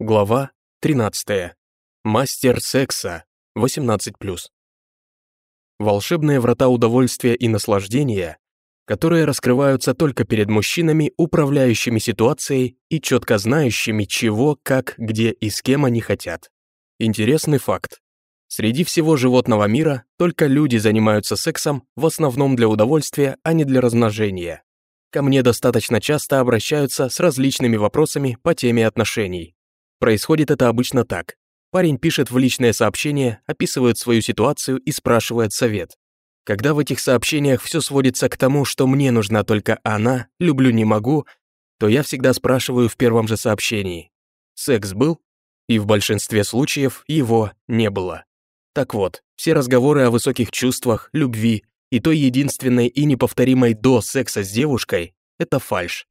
Глава 13. Мастер секса. 18+. Волшебные врата удовольствия и наслаждения, которые раскрываются только перед мужчинами, управляющими ситуацией и четко знающими, чего, как, где и с кем они хотят. Интересный факт. Среди всего животного мира только люди занимаются сексом в основном для удовольствия, а не для размножения. Ко мне достаточно часто обращаются с различными вопросами по теме отношений. Происходит это обычно так. Парень пишет в личное сообщение, описывает свою ситуацию и спрашивает совет. Когда в этих сообщениях все сводится к тому, что мне нужна только она, люблю не могу, то я всегда спрашиваю в первом же сообщении. Секс был? И в большинстве случаев его не было. Так вот, все разговоры о высоких чувствах, любви и той единственной и неповторимой до секса с девушкой — это фальшь.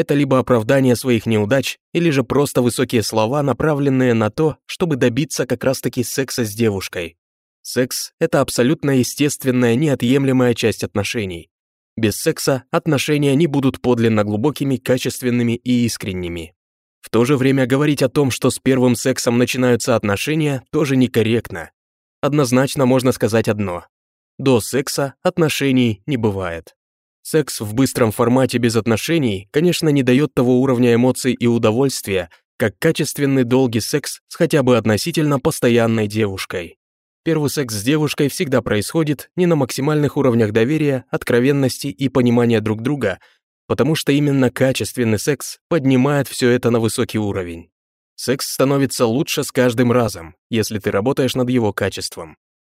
Это либо оправдание своих неудач, или же просто высокие слова, направленные на то, чтобы добиться как раз-таки секса с девушкой. Секс — это абсолютно естественная, неотъемлемая часть отношений. Без секса отношения не будут подлинно глубокими, качественными и искренними. В то же время говорить о том, что с первым сексом начинаются отношения, тоже некорректно. Однозначно можно сказать одно. До секса отношений не бывает. Секс в быстром формате без отношений, конечно, не дает того уровня эмоций и удовольствия, как качественный долгий секс с хотя бы относительно постоянной девушкой. Первый секс с девушкой всегда происходит не на максимальных уровнях доверия, откровенности и понимания друг друга, потому что именно качественный секс поднимает все это на высокий уровень. Секс становится лучше с каждым разом, если ты работаешь над его качеством.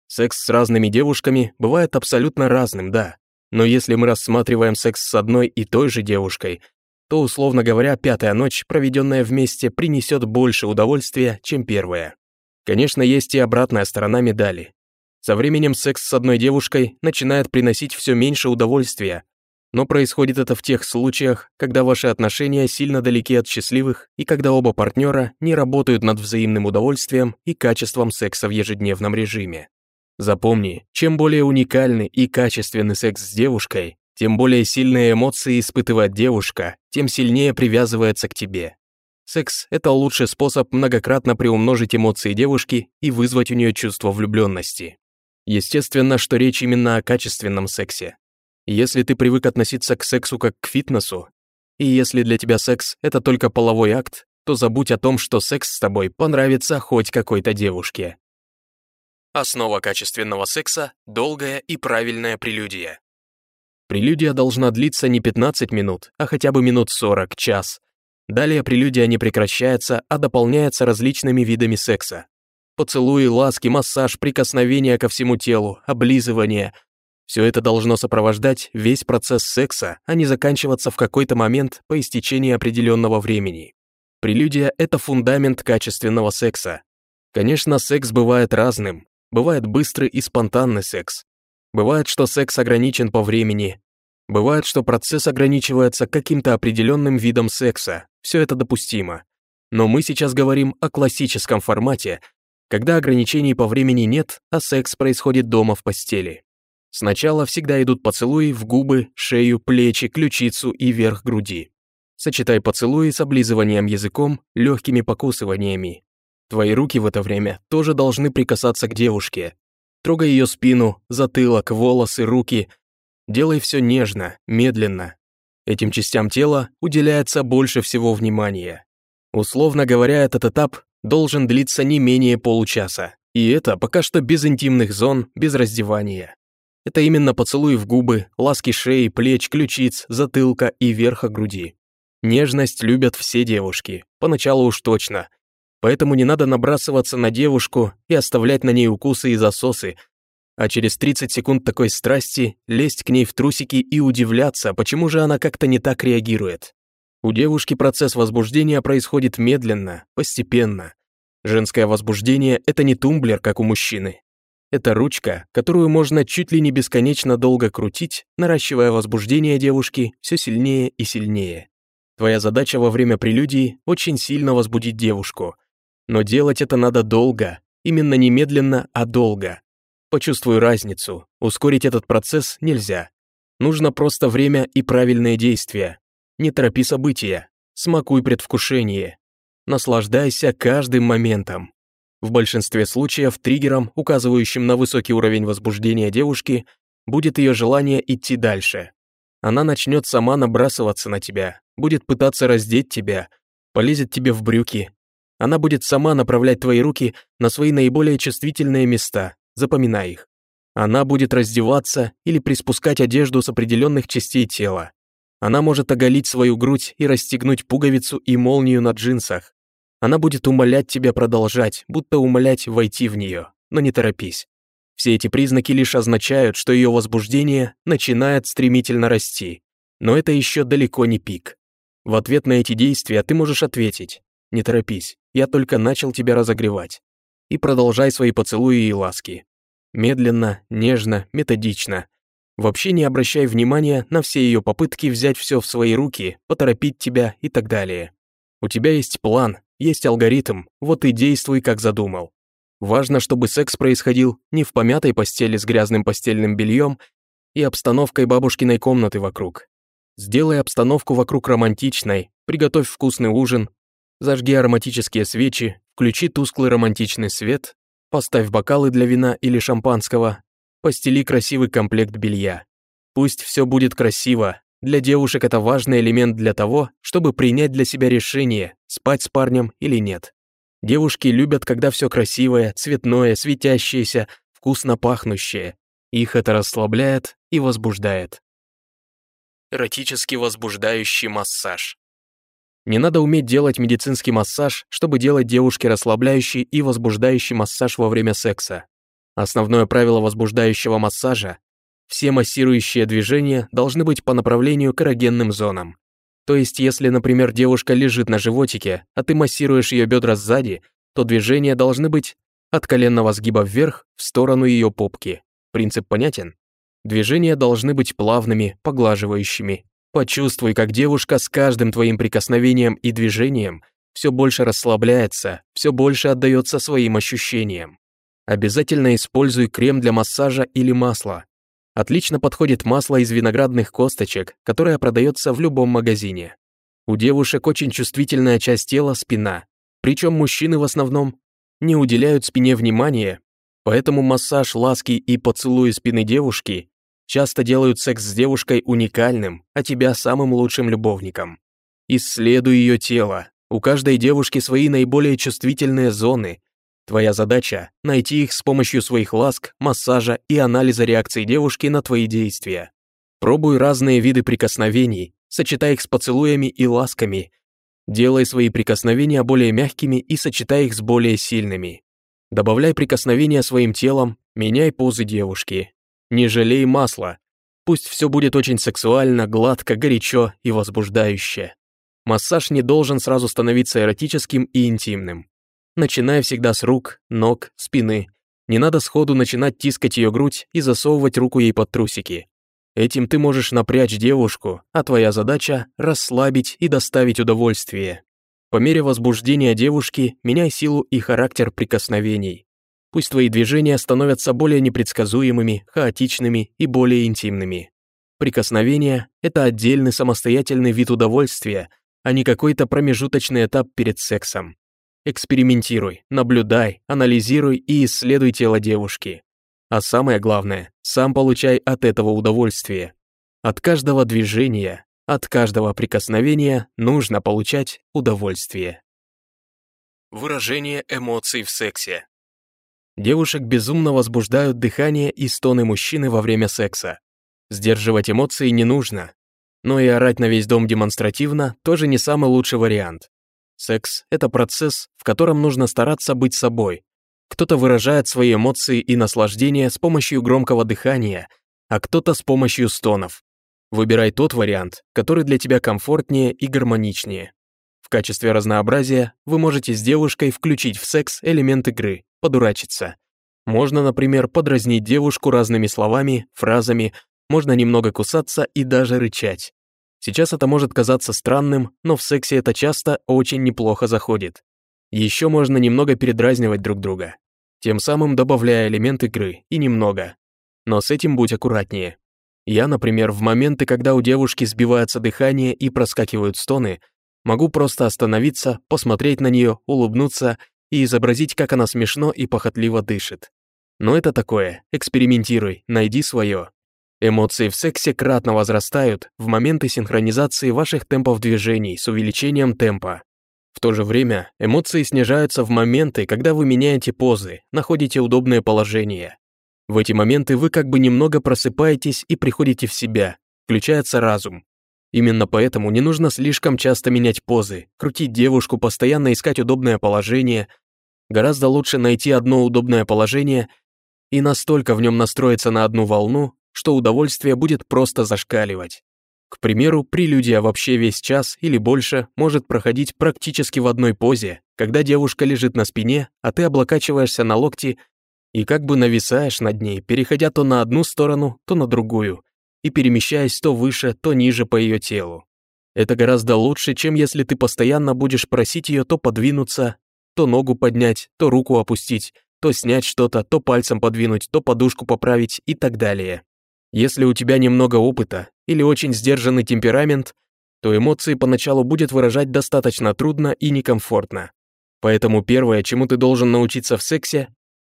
Секс с разными девушками бывает абсолютно разным, да, но если мы рассматриваем секс с одной и той же девушкой, то, условно говоря, пятая ночь, проведенная вместе, принесет больше удовольствия, чем первая. Конечно, есть и обратная сторона медали. Со временем секс с одной девушкой начинает приносить все меньше удовольствия, но происходит это в тех случаях, когда ваши отношения сильно далеки от счастливых и когда оба партнера не работают над взаимным удовольствием и качеством секса в ежедневном режиме. Запомни, чем более уникальный и качественный секс с девушкой, тем более сильные эмоции испытывает девушка, тем сильнее привязывается к тебе. Секс – это лучший способ многократно приумножить эмоции девушки и вызвать у нее чувство влюбленности. Естественно, что речь именно о качественном сексе. Если ты привык относиться к сексу как к фитнесу, и если для тебя секс – это только половой акт, то забудь о том, что секс с тобой понравится хоть какой-то девушке. Основа качественного секса – долгая и правильная прелюдия. Прелюдия должна длиться не 15 минут, а хотя бы минут 40, час. Далее прелюдия не прекращается, а дополняется различными видами секса. Поцелуи, ласки, массаж, прикосновения ко всему телу, облизывание – все это должно сопровождать весь процесс секса, а не заканчиваться в какой-то момент по истечении определенного времени. Прелюдия – это фундамент качественного секса. Конечно, секс бывает разным, Бывает быстрый и спонтанный секс. Бывает, что секс ограничен по времени. Бывает, что процесс ограничивается каким-то определенным видом секса. Все это допустимо. Но мы сейчас говорим о классическом формате, когда ограничений по времени нет, а секс происходит дома в постели. Сначала всегда идут поцелуи в губы, шею, плечи, ключицу и верх груди. Сочетай поцелуи с облизыванием языком, легкими покусываниями. Твои руки в это время тоже должны прикасаться к девушке. Трогай ее спину, затылок, волосы, руки. Делай все нежно, медленно. Этим частям тела уделяется больше всего внимания. Условно говоря, этот этап должен длиться не менее получаса. И это пока что без интимных зон, без раздевания. Это именно поцелуй в губы, ласки шеи, плеч, ключиц, затылка и верха груди. Нежность любят все девушки, поначалу уж точно – Поэтому не надо набрасываться на девушку и оставлять на ней укусы и засосы, а через 30 секунд такой страсти лезть к ней в трусики и удивляться, почему же она как-то не так реагирует. У девушки процесс возбуждения происходит медленно, постепенно. Женское возбуждение — это не тумблер, как у мужчины. Это ручка, которую можно чуть ли не бесконечно долго крутить, наращивая возбуждение девушки все сильнее и сильнее. Твоя задача во время прелюдии — очень сильно возбудить девушку, но делать это надо долго, именно не медленно, а долго. Почувствуй разницу, ускорить этот процесс нельзя. Нужно просто время и правильные действия. Не торопи события, смакуй предвкушение. Наслаждайся каждым моментом. В большинстве случаев триггером, указывающим на высокий уровень возбуждения девушки, будет ее желание идти дальше. Она начнет сама набрасываться на тебя, будет пытаться раздеть тебя, полезет тебе в брюки. Она будет сама направлять твои руки на свои наиболее чувствительные места, запоминай их. Она будет раздеваться или приспускать одежду с определенных частей тела. Она может оголить свою грудь и расстегнуть пуговицу и молнию на джинсах. Она будет умолять тебя продолжать, будто умолять войти в нее, но не торопись. Все эти признаки лишь означают, что ее возбуждение начинает стремительно расти. Но это еще далеко не пик. В ответ на эти действия ты можешь ответить «Не торопись, я только начал тебя разогревать». И продолжай свои поцелуи и ласки. Медленно, нежно, методично. Вообще не обращай внимания на все ее попытки взять все в свои руки, поторопить тебя и так далее. У тебя есть план, есть алгоритм, вот и действуй, как задумал. Важно, чтобы секс происходил не в помятой постели с грязным постельным бельем и обстановкой бабушкиной комнаты вокруг. Сделай обстановку вокруг романтичной, приготовь вкусный ужин, зажги ароматические свечи, включи тусклый романтичный свет, поставь бокалы для вина или шампанского, постели красивый комплект белья. Пусть все будет красиво, для девушек это важный элемент для того, чтобы принять для себя решение, спать с парнем или нет. Девушки любят, когда все красивое, цветное, светящееся, вкусно пахнущее. Их это расслабляет и возбуждает. Эротически возбуждающий массаж. Не надо уметь делать медицинский массаж, чтобы делать девушке расслабляющий и возбуждающий массаж во время секса. Основное правило возбуждающего массажа – все массирующие движения должны быть по направлению к эрогенным зонам. То есть, если, например, девушка лежит на животике, а ты массируешь ее бедра сзади, то движения должны быть от коленного сгиба вверх в сторону ее попки. Принцип понятен? Движения должны быть плавными, поглаживающими. Почувствуй, как девушка с каждым твоим прикосновением и движением все больше расслабляется, все больше отдается своим ощущениям. Обязательно используй крем для массажа или масло. Отлично подходит масло из виноградных косточек, которое продается в любом магазине. У девушек очень чувствительная часть тела – спина. Причем мужчины в основном не уделяют спине внимания, поэтому массаж, ласки и поцелуи спины девушки часто делают секс с девушкой уникальным, а тебя самым лучшим любовником. Исследуй ее тело. У каждой девушки свои наиболее чувствительные зоны, Твоя задача — найти их с помощью своих ласк, массажа и анализа реакции девушки на твои действия. Пробуй разные виды прикосновений, сочетай их с поцелуями и ласками. Делай свои прикосновения более мягкими и сочетай их с более сильными. Добавляй прикосновения своим телом, меняй позы девушки. Не жалей масла. Пусть все будет очень сексуально, гладко, горячо и возбуждающе. Массаж не должен сразу становиться эротическим и интимным. Начиная всегда с рук, ног, спины. Не надо сходу начинать тискать ее грудь и засовывать руку ей под трусики. Этим ты можешь напрячь девушку, а твоя задача – расслабить и доставить удовольствие. По мере возбуждения девушки меняй силу и характер прикосновений. Пусть твои движения становятся более непредсказуемыми, хаотичными и более интимными. Прикосновение – это отдельный самостоятельный вид удовольствия, а не какой-то промежуточный этап перед сексом. Экспериментируй, наблюдай, анализируй и исследуй тело девушки. А самое главное, сам получай от этого удовольствие. От каждого движения, от каждого прикосновения нужно получать удовольствие. Выражение эмоций в сексе. Девушек безумно возбуждают дыхание и стоны мужчины во время секса. Сдерживать эмоции не нужно. Но и орать на весь дом демонстративно тоже не самый лучший вариант. Секс — это процесс, в котором нужно стараться быть собой. Кто-то выражает свои эмоции и наслаждение с помощью громкого дыхания, а кто-то с помощью стонов. Выбирай тот вариант, который для тебя комфортнее и гармоничнее. В качестве разнообразия вы можете с девушкой включить в секс элемент игры, подурачиться. Можно, например, подразнить девушку разными словами, фразами, можно немного кусаться и даже рычать. Сейчас это может казаться странным, но в сексе это часто очень неплохо заходит. Еще можно немного передразнивать друг друга, тем самым добавляя элемент игры, и немного. Но с этим будь аккуратнее. Я, например, в моменты, когда у девушки сбивается дыхание и проскакивают стоны, Могу просто остановиться, посмотреть на нее, улыбнуться и изобразить, как она смешно и похотливо дышит. Но это такое, экспериментируй, найди свое. Эмоции в сексе кратно возрастают в моменты синхронизации ваших темпов движений с увеличением темпа. В то же время эмоции снижаются в моменты, когда вы меняете позы, находите удобное положение. В эти моменты вы как бы немного просыпаетесь и приходите в себя, включается разум. Именно поэтому не нужно слишком часто менять позы, крутить девушку, постоянно искать удобное положение. Гораздо лучше найти одно удобное положение и настолько в нем настроиться на одну волну, что удовольствие будет просто зашкаливать. К примеру, прелюдия вообще весь час или больше может проходить практически в одной позе, когда девушка лежит на спине, а ты облокачиваешься на локти и как бы нависаешь над ней, переходя то на одну сторону, то на другую, и перемещаясь то выше, то ниже по ее телу. Это гораздо лучше, чем если ты постоянно будешь просить ее то подвинуться, то ногу поднять, то руку опустить, то снять что-то, то пальцем подвинуть, то подушку поправить и так далее. Если у тебя немного опыта или очень сдержанный темперамент, то эмоции поначалу будет выражать достаточно трудно и некомфортно. Поэтому первое, чему ты должен научиться в сексе,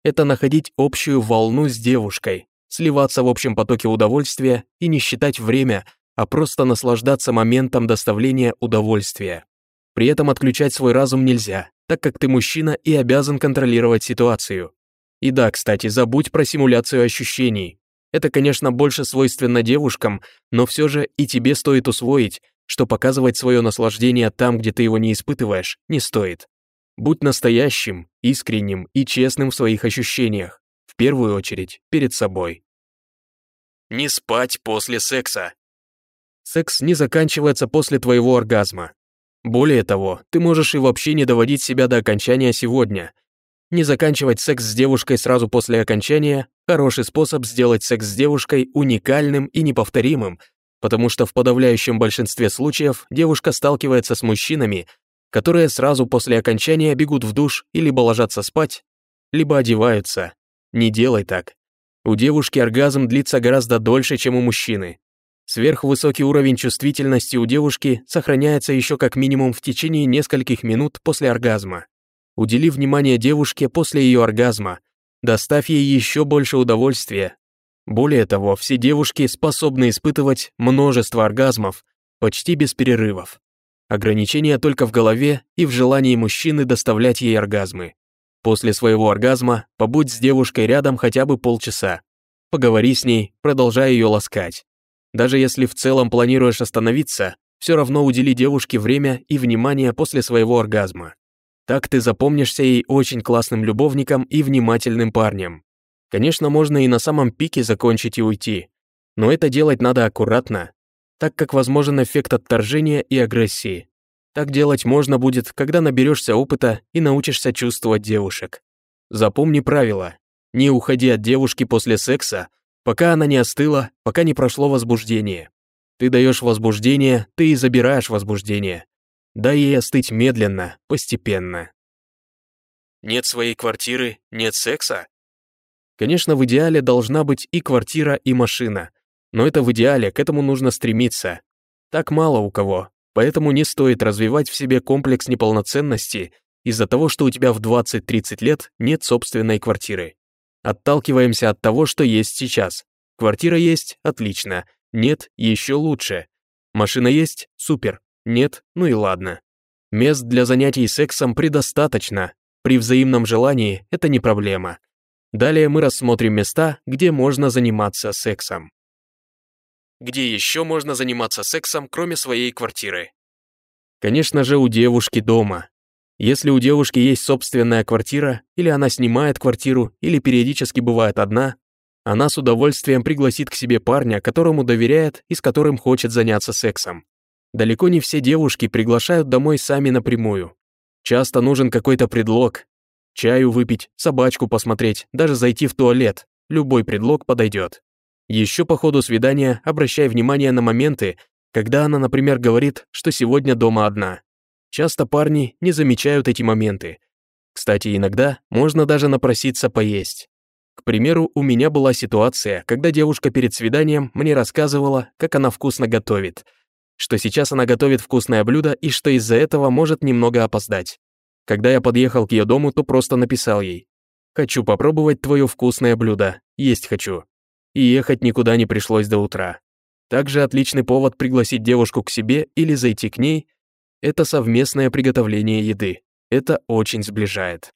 это находить общую волну с девушкой, сливаться в общем потоке удовольствия и не считать время, а просто наслаждаться моментом доставления удовольствия. При этом отключать свой разум нельзя, так как ты мужчина и обязан контролировать ситуацию. И да, кстати, забудь про симуляцию ощущений. Это, конечно, больше свойственно девушкам, но все же и тебе стоит усвоить, что показывать свое наслаждение там, где ты его не испытываешь, не стоит. Будь настоящим, искренним и честным в своих ощущениях, в первую очередь перед собой. Не спать после секса. Секс не заканчивается после твоего оргазма. Более того, ты можешь и вообще не доводить себя до окончания сегодня – не заканчивать секс с девушкой сразу после окончания – хороший способ сделать секс с девушкой уникальным и неповторимым, потому что в подавляющем большинстве случаев девушка сталкивается с мужчинами, которые сразу после окончания бегут в душ и либо ложатся спать, либо одеваются. Не делай так. У девушки оргазм длится гораздо дольше, чем у мужчины. Сверхвысокий уровень чувствительности у девушки сохраняется еще как минимум в течение нескольких минут после оргазма. Удели внимание девушке после ее оргазма. Доставь ей еще больше удовольствия. Более того, все девушки способны испытывать множество оргазмов, почти без перерывов. Ограничение только в голове и в желании мужчины доставлять ей оргазмы. После своего оргазма побудь с девушкой рядом хотя бы полчаса. Поговори с ней, продолжай ее ласкать. Даже если в целом планируешь остановиться, все равно удели девушке время и внимание после своего оргазма. Так ты запомнишься ей очень классным любовником и внимательным парнем. Конечно, можно и на самом пике закончить и уйти, но это делать надо аккуратно, так как возможен эффект отторжения и агрессии. Так делать можно будет, когда наберешься опыта и научишься чувствовать девушек. Запомни правило. Не уходи от девушки после секса, пока она не остыла, пока не прошло возбуждение. Ты даешь возбуждение, ты и забираешь возбуждение. Дай ей остыть медленно, постепенно. Нет своей квартиры, нет секса? Конечно, в идеале должна быть и квартира, и машина. Но это в идеале, к этому нужно стремиться. Так мало у кого, поэтому не стоит развивать в себе комплекс неполноценности из-за того, что у тебя в 20-30 лет нет собственной квартиры. Отталкиваемся от того, что есть сейчас. Квартира есть – отлично. Нет – еще лучше. Машина есть – супер. Нет, ну и ладно. Мест для занятий сексом предостаточно. При взаимном желании это не проблема. Далее мы рассмотрим места, где можно заниматься сексом. Где еще можно заниматься сексом, кроме своей квартиры? Конечно же, у девушки дома. Если у девушки есть собственная квартира, или она снимает квартиру, или периодически бывает одна, она с удовольствием пригласит к себе парня, которому доверяет и с которым хочет заняться сексом. Далеко не все девушки приглашают домой сами напрямую. Часто нужен какой-то предлог. Чаю выпить, собачку посмотреть, даже зайти в туалет. Любой предлог подойдет. Еще по ходу свидания обращай внимание на моменты, когда она, например, говорит, что сегодня дома одна. Часто парни не замечают эти моменты. Кстати, иногда можно даже напроситься поесть. К примеру, у меня была ситуация, когда девушка перед свиданием мне рассказывала, как она вкусно готовит – что сейчас она готовит вкусное блюдо и что из-за этого может немного опоздать. Когда я подъехал к ее дому, то просто написал ей «Хочу попробовать твое вкусное блюдо, есть хочу». И ехать никуда не пришлось до утра. Также отличный повод пригласить девушку к себе или зайти к ней – это совместное приготовление еды. Это очень сближает.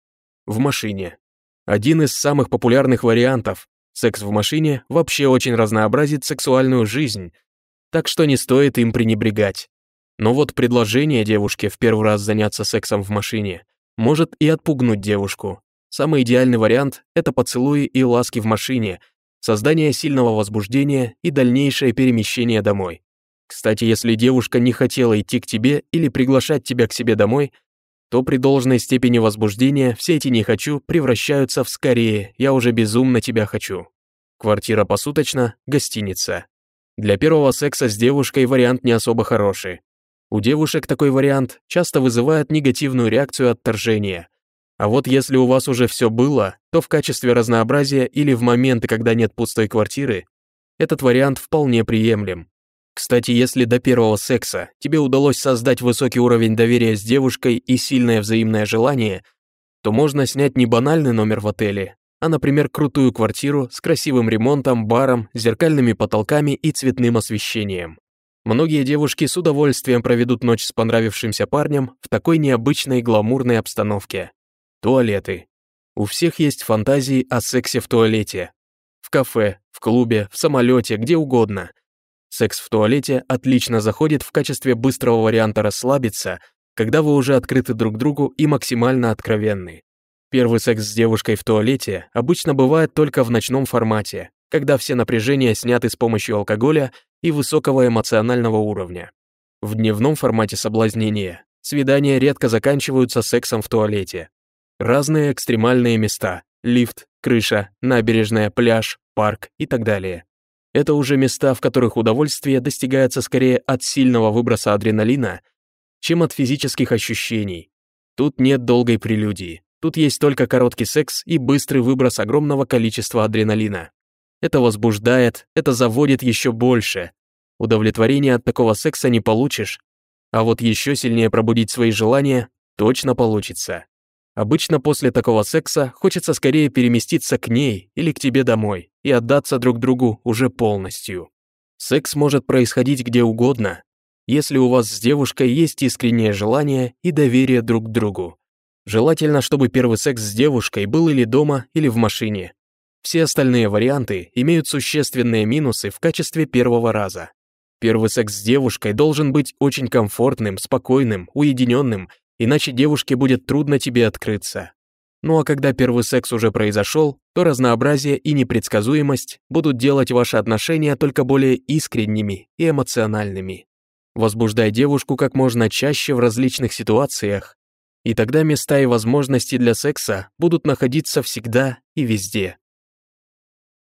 В машине. Один из самых популярных вариантов. Секс в машине вообще очень разнообразит сексуальную жизнь, так что не стоит им пренебрегать. Но вот предложение девушке в первый раз заняться сексом в машине может и отпугнуть девушку. Самый идеальный вариант – это поцелуи и ласки в машине, создание сильного возбуждения и дальнейшее перемещение домой. Кстати, если девушка не хотела идти к тебе или приглашать тебя к себе домой, то при должной степени возбуждения все эти «не хочу» превращаются в «скорее, я уже безумно тебя хочу». Квартира посуточно, гостиница. Для первого секса с девушкой вариант не особо хороший. У девушек такой вариант часто вызывает негативную реакцию отторжения. А вот если у вас уже все было, то в качестве разнообразия или в моменты, когда нет пустой квартиры, этот вариант вполне приемлем. Кстати, если до первого секса тебе удалось создать высокий уровень доверия с девушкой и сильное взаимное желание, то можно снять не банальный номер в отеле, а, например, крутую квартиру с красивым ремонтом, баром, зеркальными потолками и цветным освещением. Многие девушки с удовольствием проведут ночь с понравившимся парнем в такой необычной гламурной обстановке. Туалеты. У всех есть фантазии о сексе в туалете. В кафе, в клубе, в самолете, где угодно. Секс в туалете отлично заходит в качестве быстрого варианта расслабиться, когда вы уже открыты друг другу и максимально откровенны. Первый секс с девушкой в туалете обычно бывает только в ночном формате, когда все напряжения сняты с помощью алкоголя и высокого эмоционального уровня. В дневном формате соблазнения свидания редко заканчиваются сексом в туалете. Разные экстремальные места – лифт, крыша, набережная, пляж, парк и так далее. Это уже места, в которых удовольствие достигается скорее от сильного выброса адреналина, чем от физических ощущений. Тут нет долгой прелюдии, Тут есть только короткий секс и быстрый выброс огромного количества адреналина. Это возбуждает, это заводит еще больше. Удовлетворения от такого секса не получишь, а вот еще сильнее пробудить свои желания точно получится. Обычно после такого секса хочется скорее переместиться к ней или к тебе домой и отдаться друг другу уже полностью. Секс может происходить где угодно, если у вас с девушкой есть искреннее желание и доверие друг к другу. Желательно, чтобы первый секс с девушкой был или дома, или в машине. Все остальные варианты имеют существенные минусы в качестве первого раза. Первый секс с девушкой должен быть очень комфортным, спокойным, уединенным, иначе девушке будет трудно тебе открыться. Ну а когда первый секс уже произошел, то разнообразие и непредсказуемость будут делать ваши отношения только более искренними и эмоциональными. Возбуждай девушку как можно чаще в различных ситуациях, и тогда места и возможности для секса будут находиться всегда и везде.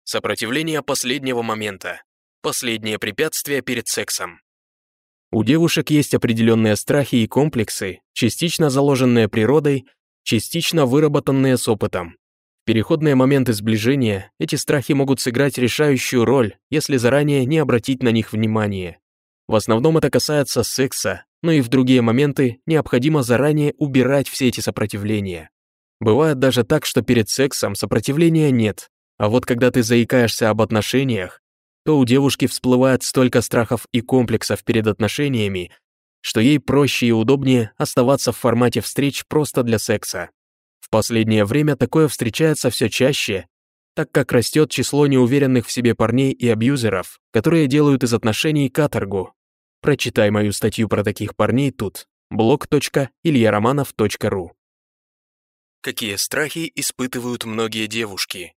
Сопротивление последнего момента. Последнее препятствие перед сексом. У девушек есть определенные страхи и комплексы, частично заложенные природой, частично выработанные с опытом. В переходные моменты сближения эти страхи могут сыграть решающую роль, если заранее не обратить на них внимание. В основном это касается секса, но и в другие моменты необходимо заранее убирать все эти сопротивления. Бывает даже так, что перед сексом сопротивления нет, а вот когда ты заикаешься об отношениях, то у девушки всплывает столько страхов и комплексов перед отношениями, что ей проще и удобнее оставаться в формате встреч просто для секса. В последнее время такое встречается все чаще, так как растет число неуверенных в себе парней и абьюзеров, которые делают из отношений каторгу, Прочитай мою статью про таких парней тут. blog.ильяроманов.ру Какие страхи испытывают многие девушки?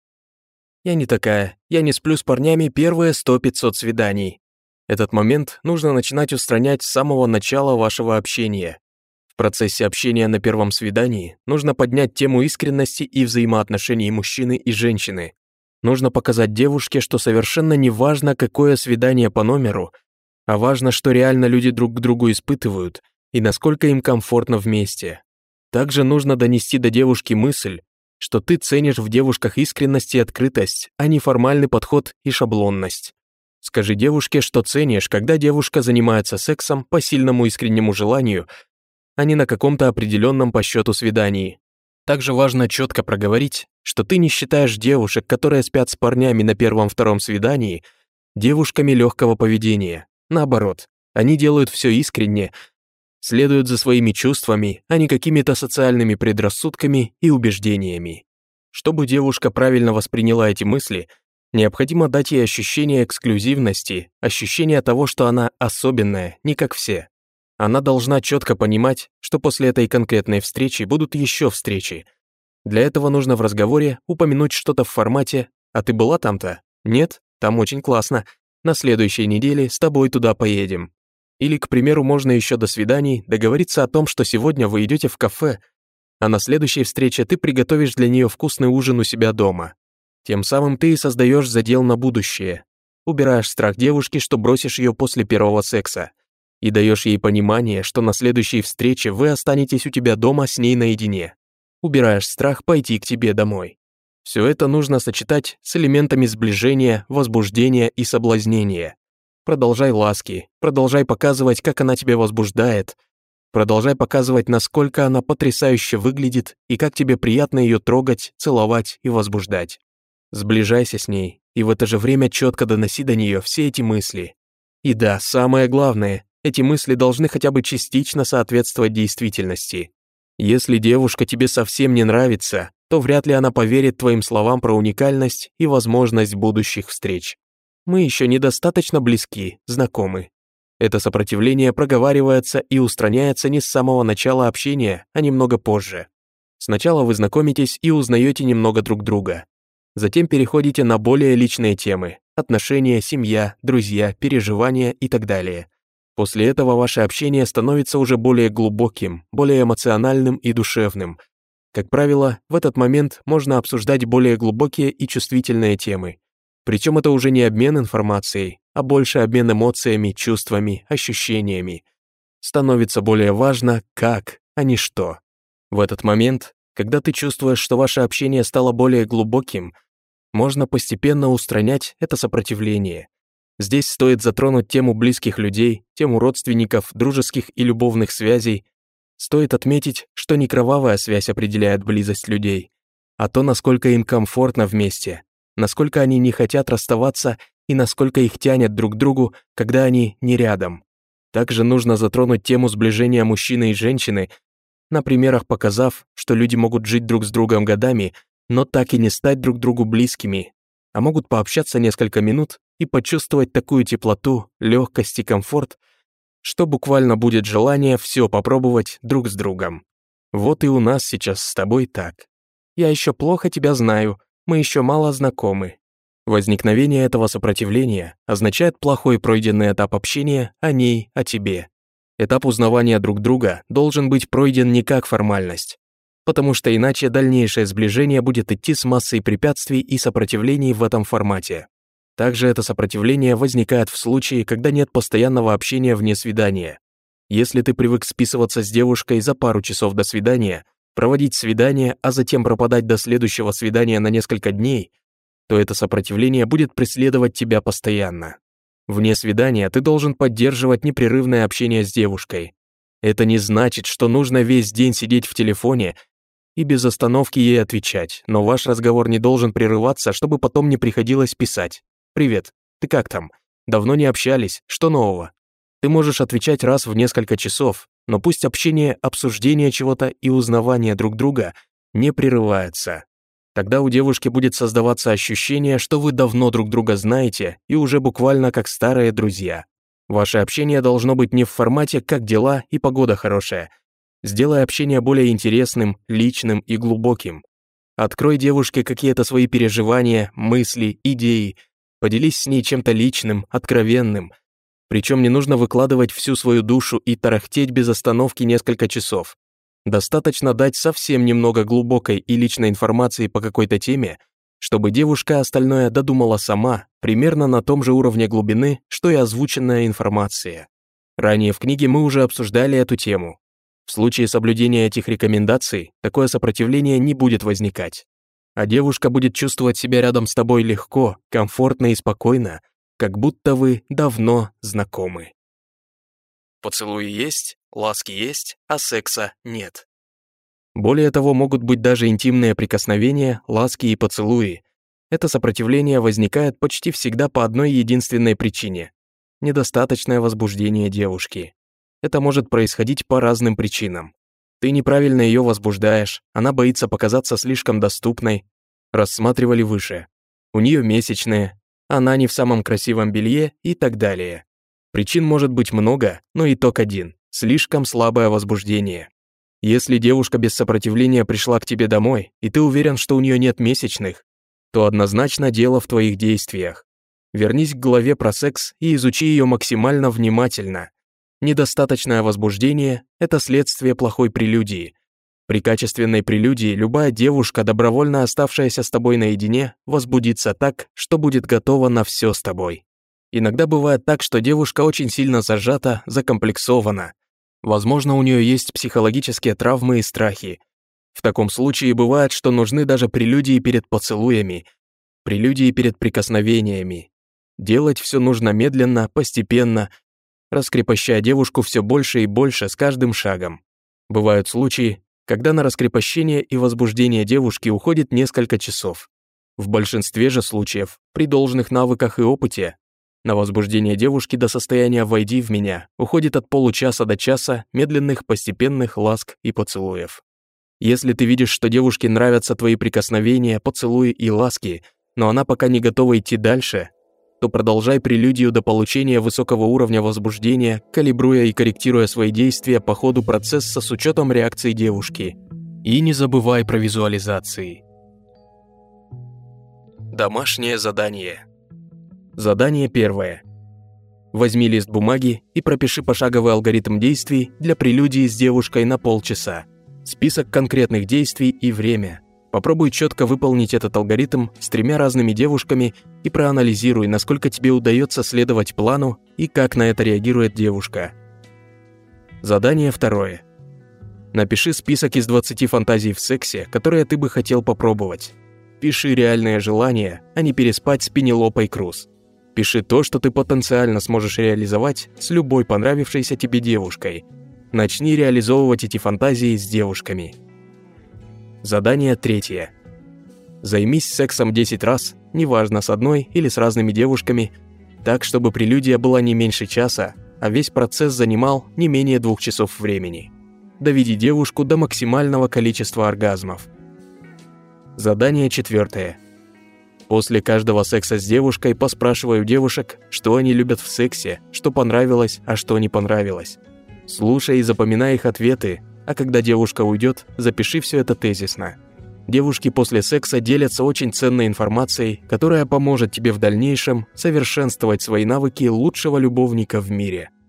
Я не такая. Я не сплю с парнями первые 100-500 свиданий. Этот момент нужно начинать устранять с самого начала вашего общения. В процессе общения на первом свидании нужно поднять тему искренности и взаимоотношений мужчины и женщины. Нужно показать девушке, что совершенно не важно, какое свидание по номеру, а важно, что реально люди друг к другу испытывают и насколько им комфортно вместе. Также нужно донести до девушки мысль, что ты ценишь в девушках искренность и открытость, а не формальный подход и шаблонность. Скажи девушке, что ценишь, когда девушка занимается сексом по сильному искреннему желанию, а не на каком-то определенном по счету свидании. Также важно четко проговорить, что ты не считаешь девушек, которые спят с парнями на первом-втором свидании, девушками легкого поведения. Наоборот, они делают все искренне, следуют за своими чувствами, а не какими-то социальными предрассудками и убеждениями. Чтобы девушка правильно восприняла эти мысли, необходимо дать ей ощущение эксклюзивности, ощущение того, что она особенная, не как все. Она должна четко понимать, что после этой конкретной встречи будут еще встречи. Для этого нужно в разговоре упомянуть что-то в формате «А ты была там-то? Нет? Там очень классно. На следующей неделе с тобой туда поедем». Или, к примеру, можно еще до свиданий договориться о том, что сегодня вы идете в кафе, а на следующей встрече ты приготовишь для нее вкусный ужин у себя дома. Тем самым ты и создаешь задел на будущее. Убираешь страх девушки, что бросишь ее после первого секса и даешь ей понимание, что на следующей встрече вы останетесь у тебя дома с ней наедине. Убираешь страх пойти к тебе домой. Все это нужно сочетать с элементами сближения, возбуждения и соблазнения. Продолжай ласки, продолжай показывать, как она тебя возбуждает, продолжай показывать, насколько она потрясающе выглядит и как тебе приятно ее трогать, целовать и возбуждать. Сближайся с ней, и в это же время четко доноси до нее все эти мысли. И да, самое главное, эти мысли должны хотя бы частично соответствовать действительности. Если девушка тебе совсем не нравится, то вряд ли она поверит твоим словам про уникальность и возможность будущих встреч. Мы еще недостаточно близки, знакомы. Это сопротивление проговаривается и устраняется не с самого начала общения, а немного позже. Сначала вы знакомитесь и узнаете немного друг друга. Затем переходите на более личные темы – отношения, семья, друзья, переживания и так далее – После этого ваше общение становится уже более глубоким, более эмоциональным и душевным. Как правило, в этот момент можно обсуждать более глубокие и чувствительные темы. Причем это уже не обмен информацией, а больше обмен эмоциями, чувствами, ощущениями. Становится более важно, как, а не что. В этот момент, когда ты чувствуешь, что ваше общение стало более глубоким, можно постепенно устранять это сопротивление – Здесь стоит затронуть тему близких людей, тему родственников, дружеских и любовных связей. Стоит отметить, что не кровавая связь определяет близость людей, а то, насколько им комфортно вместе, насколько они не хотят расставаться и насколько их тянет друг к другу, когда они не рядом. Также нужно затронуть тему сближения мужчины и женщины, на примерах показав, что люди могут жить друг с другом годами, но так и не стать друг другу близкими, а могут пообщаться несколько минут и почувствовать такую теплоту, легкость и комфорт, что буквально будет желание все попробовать друг с другом. Вот и у нас сейчас с тобой так. Я еще плохо тебя знаю, мы еще мало знакомы. Возникновение этого сопротивления означает плохой пройденный этап общения о ней, о тебе. Этап узнавания друг друга должен быть пройден не как формальность, потому что иначе дальнейшее сближение будет идти с массой препятствий и сопротивлений в этом формате. Также это сопротивление возникает в случае, когда нет постоянного общения вне свидания. Если ты привык списываться с девушкой за пару часов до свидания, проводить свидание, а затем пропадать до следующего свидания на несколько дней, то это сопротивление будет преследовать тебя постоянно. Вне свидания ты должен поддерживать непрерывное общение с девушкой. Это не значит, что нужно весь день сидеть в телефоне и без остановки ей отвечать, но ваш разговор не должен прерываться, чтобы потом не приходилось писать. «Привет, ты как там? Давно не общались, что нового?» Ты можешь отвечать раз в несколько часов, но пусть общение, обсуждение чего-то и узнавание друг друга не прерывается. Тогда у девушки будет создаваться ощущение, что вы давно друг друга знаете и уже буквально как старые друзья. Ваше общение должно быть не в формате «как дела» и «погода хорошая». Сделай общение более интересным, личным и глубоким. Открой девушке какие-то свои переживания, мысли, идеи – Поделись с ней чем-то личным, откровенным. Причем не нужно выкладывать всю свою душу и тарахтеть без остановки несколько часов. Достаточно дать совсем немного глубокой и личной информации по какой-то теме, чтобы девушка остальное додумала сама, примерно на том же уровне глубины, что и озвученная информация. Ранее в книге мы уже обсуждали эту тему. В случае соблюдения этих рекомендаций такое сопротивление не будет возникать а девушка будет чувствовать себя рядом с тобой легко, комфортно и спокойно, как будто вы давно знакомы. Поцелуи есть, ласки есть, а секса нет. Более того, могут быть даже интимные прикосновения, ласки и поцелуи. Это сопротивление возникает почти всегда по одной единственной причине – недостаточное возбуждение девушки. Это может происходить по разным причинам. Ты неправильно ее возбуждаешь, она боится показаться слишком доступной. Рассматривали выше. У нее месячные, она не в самом красивом белье и так далее. Причин может быть много, но итог один – слишком слабое возбуждение. Если девушка без сопротивления пришла к тебе домой, и ты уверен, что у нее нет месячных, то однозначно дело в твоих действиях. Вернись к главе про секс и изучи ее максимально внимательно. Недостаточное возбуждение – это следствие плохой прелюдии. При качественной прелюдии любая девушка, добровольно оставшаяся с тобой наедине, возбудится так, что будет готова на все с тобой. Иногда бывает так, что девушка очень сильно зажата, закомплексована. Возможно, у нее есть психологические травмы и страхи. В таком случае бывает, что нужны даже прелюдии перед поцелуями, прелюдии перед прикосновениями. Делать все нужно медленно, постепенно, раскрепощая девушку все больше и больше с каждым шагом. Бывают случаи, когда на раскрепощение и возбуждение девушки уходит несколько часов. В большинстве же случаев, при должных навыках и опыте, на возбуждение девушки до состояния «войди в меня» уходит от получаса до часа медленных постепенных ласк и поцелуев. Если ты видишь, что девушке нравятся твои прикосновения, поцелуи и ласки, но она пока не готова идти дальше, то продолжай прелюдию до получения высокого уровня возбуждения, калибруя и корректируя свои действия по ходу процесса с учетом реакции девушки. И не забывай про визуализации. Домашнее задание. Задание первое. Возьми лист бумаги и пропиши пошаговый алгоритм действий для прелюдии с девушкой на полчаса. Список конкретных действий и время – Попробуй четко выполнить этот алгоритм с тремя разными девушками и проанализируй, насколько тебе удается следовать плану и как на это реагирует девушка. Задание второе. Напиши список из 20 фантазий в сексе, которые ты бы хотел попробовать. Пиши реальные желания, а не переспать с Пенелопой Круз. Пиши то, что ты потенциально сможешь реализовать с любой понравившейся тебе девушкой. Начни реализовывать эти фантазии с девушками. Задание третье. Займись сексом 10 раз, неважно, с одной или с разными девушками, так, чтобы прелюдия была не меньше часа, а весь процесс занимал не менее двух часов времени. Доведи девушку до максимального количества оргазмов. Задание четвертое. После каждого секса с девушкой поспрашиваю девушек, что они любят в сексе, что понравилось, а что не понравилось. Слушай и запоминай их ответы, а когда девушка уйдет, запиши все это тезисно. Девушки после секса делятся очень ценной информацией, которая поможет тебе в дальнейшем совершенствовать свои навыки лучшего любовника в мире –